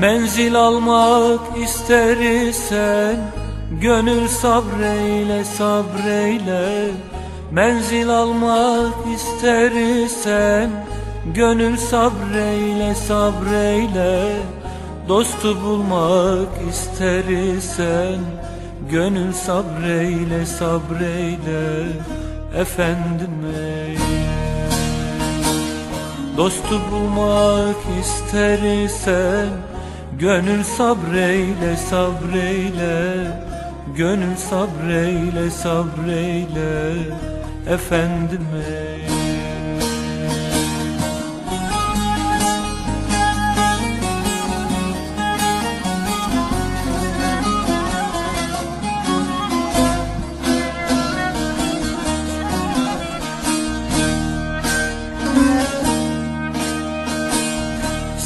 Menzil almak istersen Gönül sabreyle sabreyle. Menzil almak istersen Gönül sabreyle sabreyle. Dostu bulmak istersen Gönül sabreyle sabreyle. Efendim ey Dostu bulmak istersen Gönül sabreyle sabreyle. Gönül sabreyle sabreyle. Efendim ey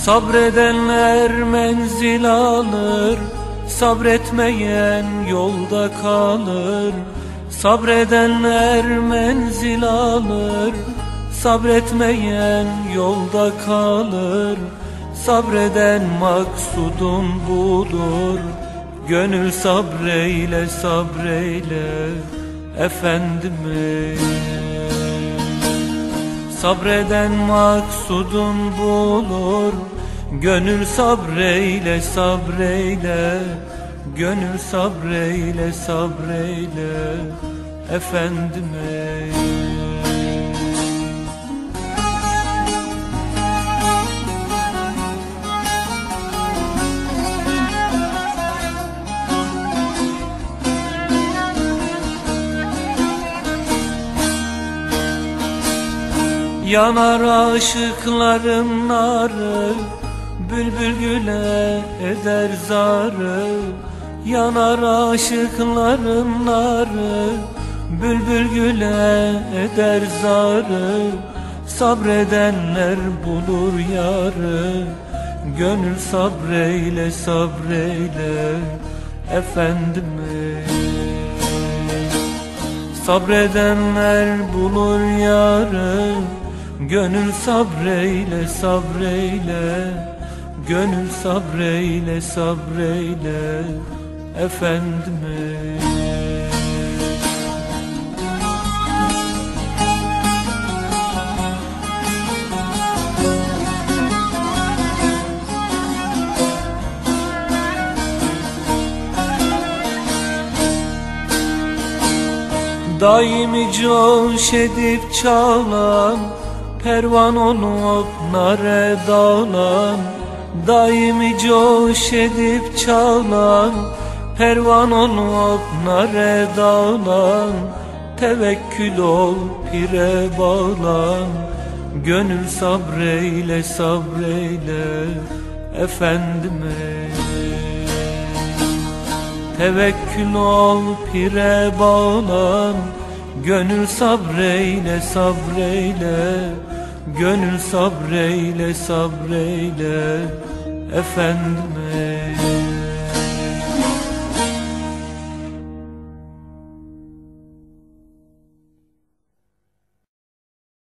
Sabredenler menzil alır Sabretmeyen yolda kalır. Sabredenler menzil alır Sabretmeyen yolda kalır. Sabreden maksudun budur Gönül sabreyle sabreyle Efendim ey Sabreden maksudun bulur. Gönül sabreyle sabreyle. Gönül sabreyle sabreyle. Efendim ey Yanar aşıkların narı Bülbül güle eder zarı. Yanar aşıkların narı Bülbül güle eder zarı. Sabredenler bulur yarı Gönül sabreyle sabreyle. Efendim ey Sabredenler bulur yarı Gönül sabreyle sabreyle. Gönül sabreyle sabreyle. Efendim ey Daimi coş edip çalan Pervan olup nare dağlan Daimi coş edip çalan Pervan olup nare dağlan Tevekkül ol pire bağlan. Gönül sabreyle sabreyle Efendim ey Tevekkül ol pire bağlan Gönül sabreyle sabreyle. Gönül sabreyle sabreyle. Efendim ey